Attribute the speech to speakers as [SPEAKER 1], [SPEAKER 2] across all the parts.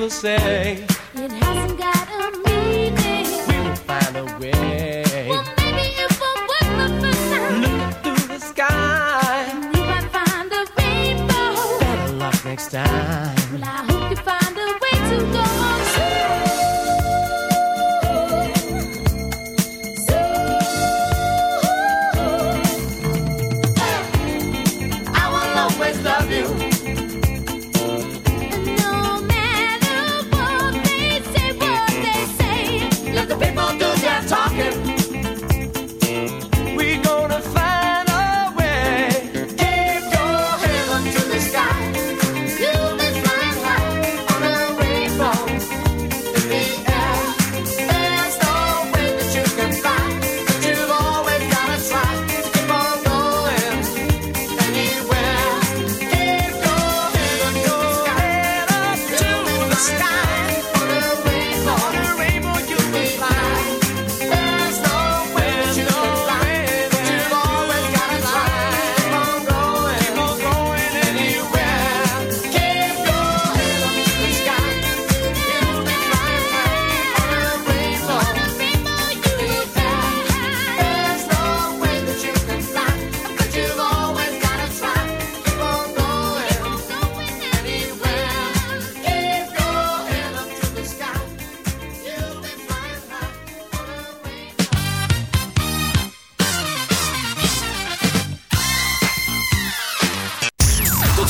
[SPEAKER 1] will say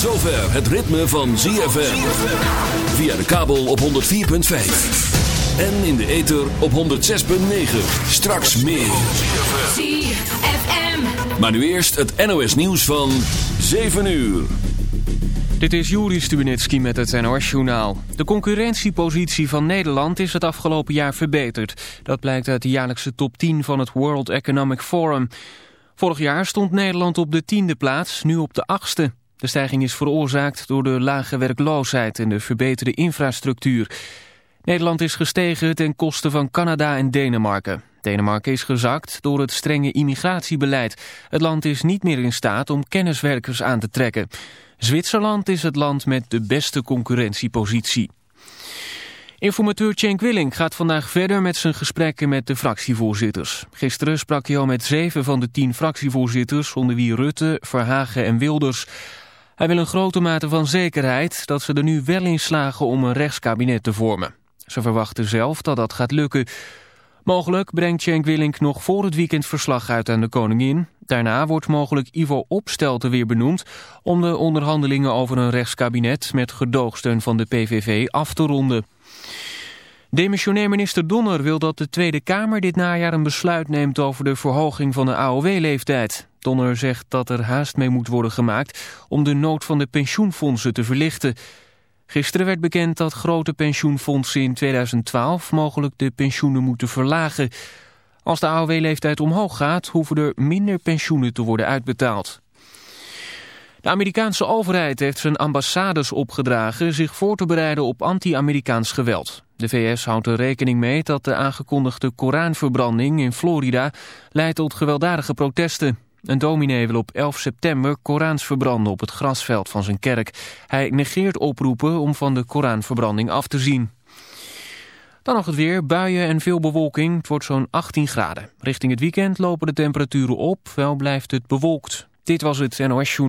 [SPEAKER 2] Tot zover het ritme van ZFM. Via de kabel op 104.5. En in de ether op 106.9. Straks meer.
[SPEAKER 3] ZFM.
[SPEAKER 2] Maar nu eerst het NOS nieuws van 7 uur.
[SPEAKER 4] Dit is Juri Stubenitski met het NOS-journaal. De concurrentiepositie van Nederland is het afgelopen jaar verbeterd. Dat blijkt uit de jaarlijkse top 10 van het World Economic Forum. Vorig jaar stond Nederland op de tiende plaats, nu op de achtste. De stijging is veroorzaakt door de lage werkloosheid en de verbeterde infrastructuur. Nederland is gestegen ten koste van Canada en Denemarken. Denemarken is gezakt door het strenge immigratiebeleid. Het land is niet meer in staat om kenniswerkers aan te trekken. Zwitserland is het land met de beste concurrentiepositie. Informateur Cenk Willink gaat vandaag verder met zijn gesprekken met de fractievoorzitters. Gisteren sprak hij al met zeven van de tien fractievoorzitters, onder wie Rutte, Verhagen en Wilders. Hij wil een grote mate van zekerheid dat ze er nu wel in slagen om een rechtskabinet te vormen. Ze verwachten zelf dat dat gaat lukken. Mogelijk brengt Cenk Willink nog voor het weekend verslag uit aan de koningin. Daarna wordt mogelijk Ivo Opstelten weer benoemd... om de onderhandelingen over een rechtskabinet... met gedoogsteun van de PVV af te ronden. Demissionair minister Donner wil dat de Tweede Kamer dit najaar een besluit neemt over de verhoging van de AOW-leeftijd. Donner zegt dat er haast mee moet worden gemaakt om de nood van de pensioenfondsen te verlichten. Gisteren werd bekend dat grote pensioenfondsen in 2012 mogelijk de pensioenen moeten verlagen. Als de AOW-leeftijd omhoog gaat, hoeven er minder pensioenen te worden uitbetaald. De Amerikaanse overheid heeft zijn ambassades opgedragen zich voor te bereiden op anti-Amerikaans geweld. De VS houdt er rekening mee dat de aangekondigde Koranverbranding in Florida leidt tot gewelddadige protesten. Een dominee wil op 11 september Korans verbranden op het grasveld van zijn kerk. Hij negeert oproepen om van de Koranverbranding af te zien. Dan nog het weer, buien en veel bewolking. Het wordt zo'n 18 graden. Richting het weekend lopen de temperaturen op, wel blijft het bewolkt. Dit was het NOS Joen.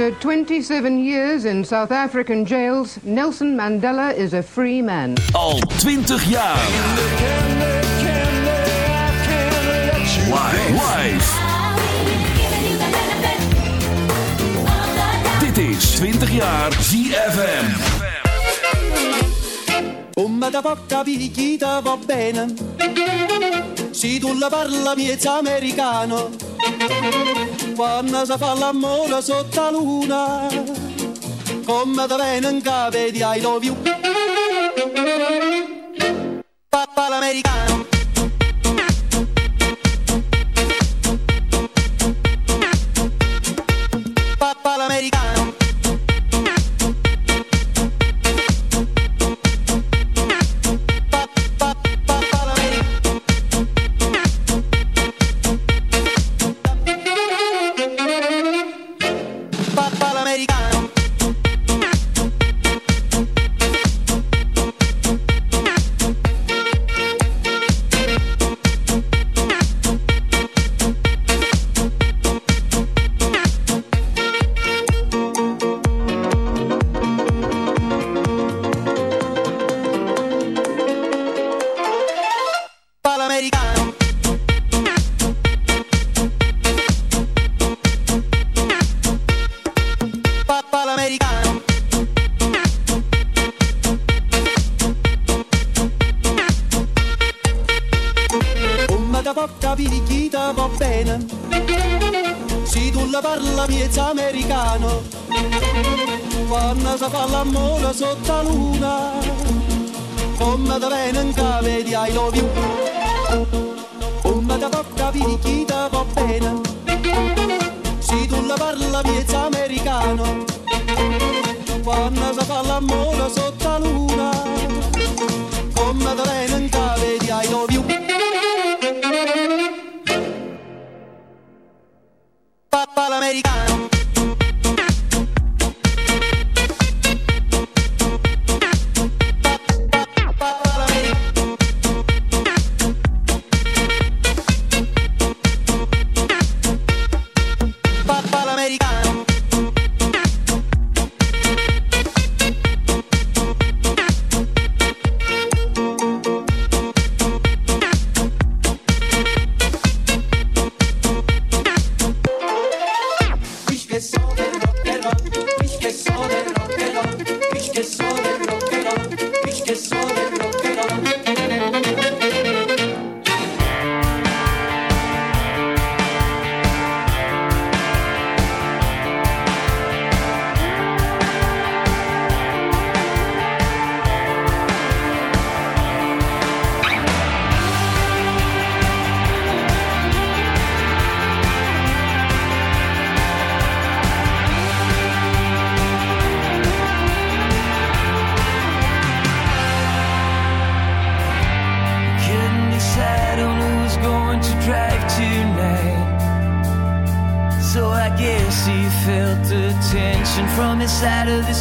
[SPEAKER 5] After 27 years in South African jails, Nelson Mandela is a free man.
[SPEAKER 2] Al 20 jaar. Live. Dit is 20 jaar ZFM.
[SPEAKER 6] Come da porta picchita va bene, si tu la parla miez americano. quando si fa l'amore sotto la luna come te vengono capi di I love you papà l'americano.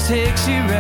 [SPEAKER 7] takes you right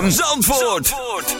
[SPEAKER 7] ZFM Zandvoort.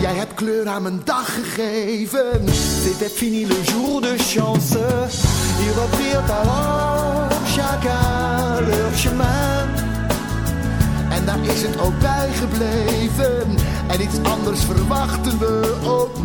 [SPEAKER 8] Jij hebt kleur aan mijn dag gegeven.
[SPEAKER 9] C'était fini le jour de chance. Ils reprirent alors chacun leur chemin.
[SPEAKER 8] En daar is het ook bij gebleven. En iets anders verwachten we ook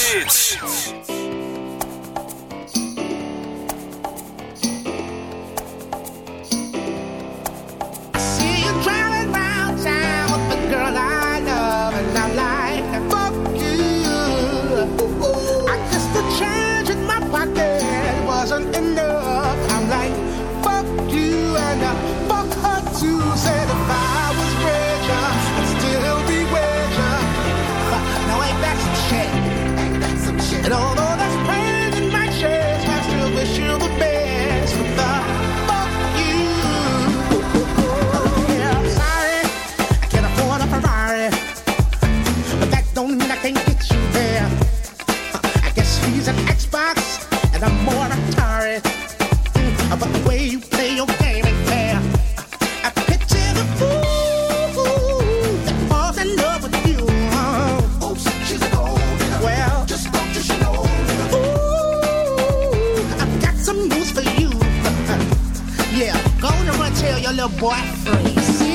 [SPEAKER 1] gonna run tell your
[SPEAKER 10] little boy freeze.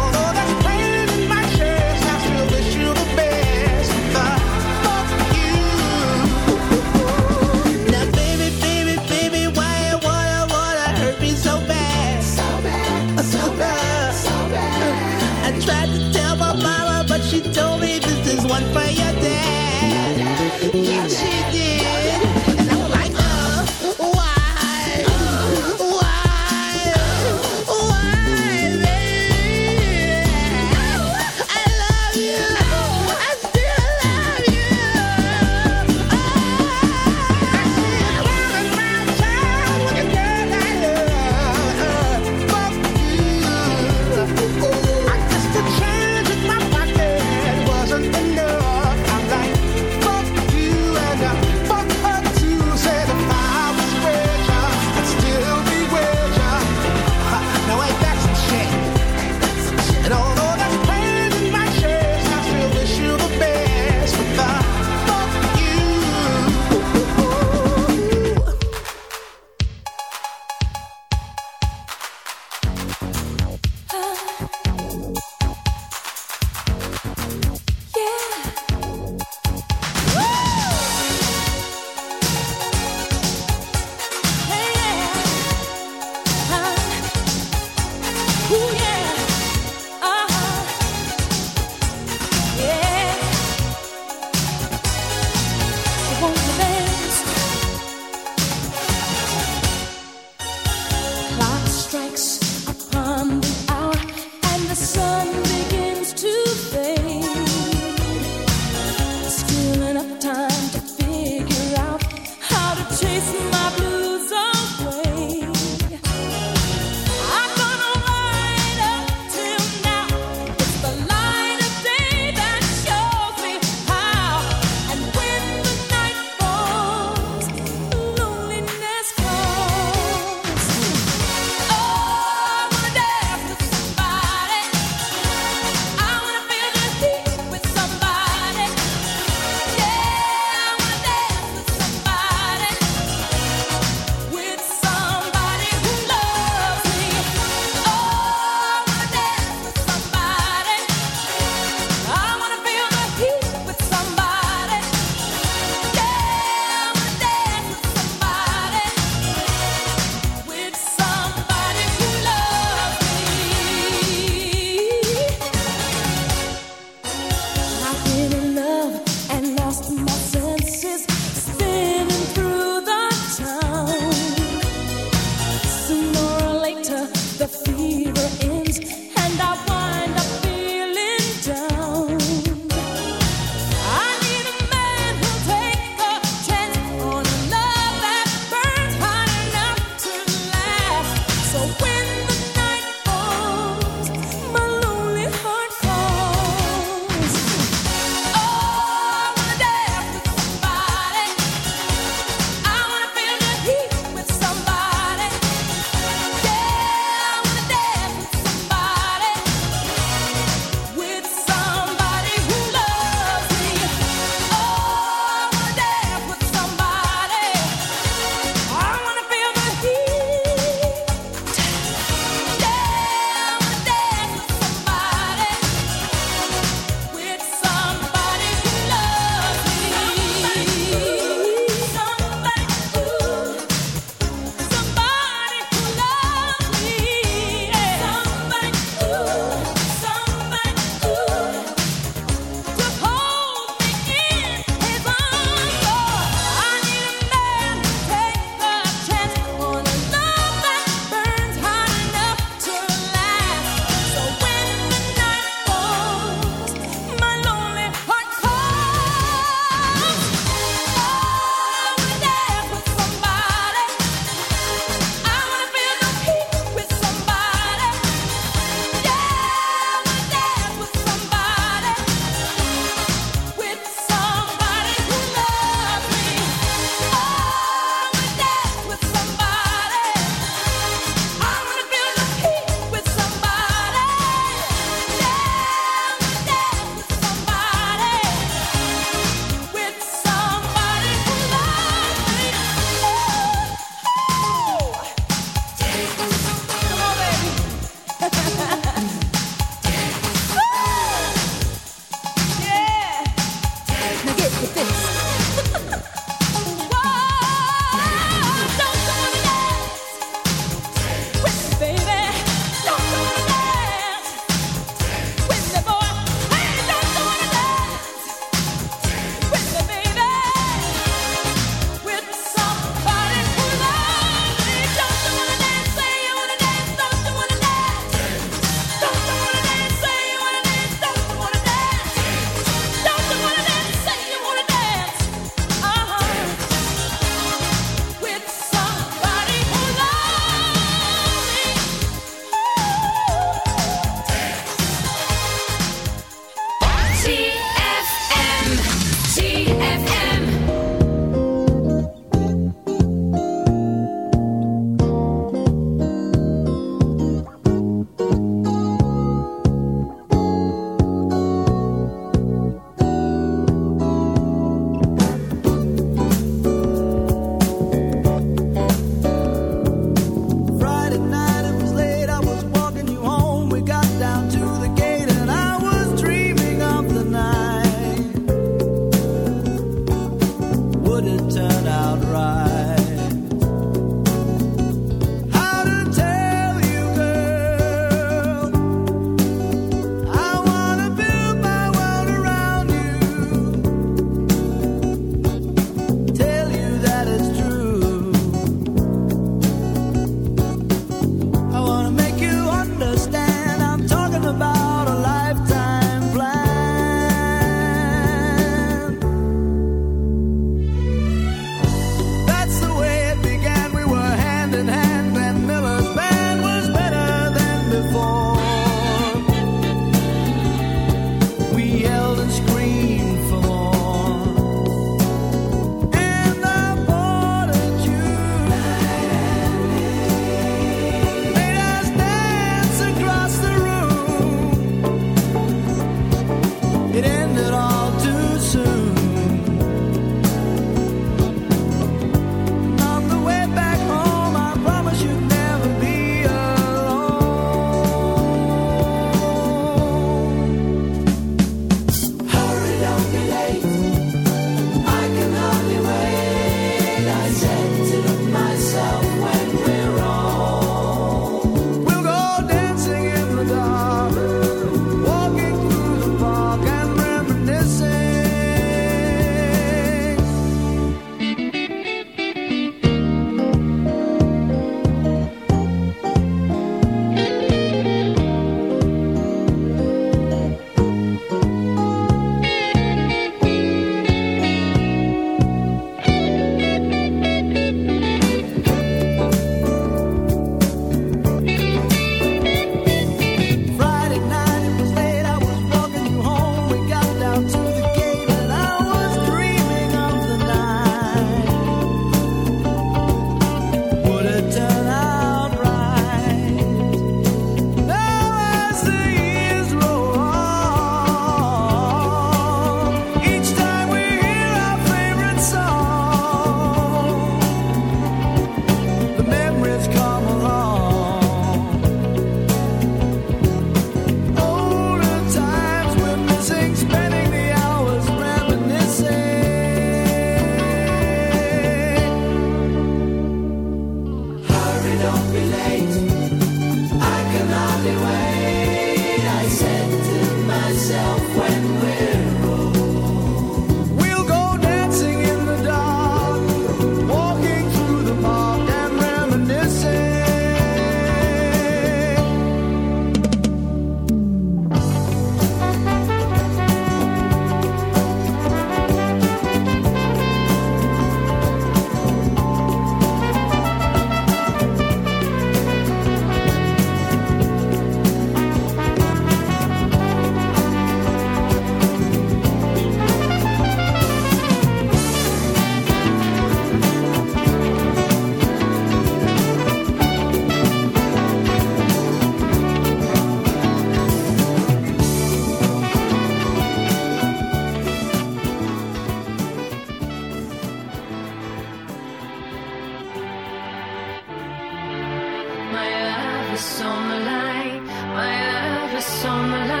[SPEAKER 10] On the
[SPEAKER 11] line. My love is on the line.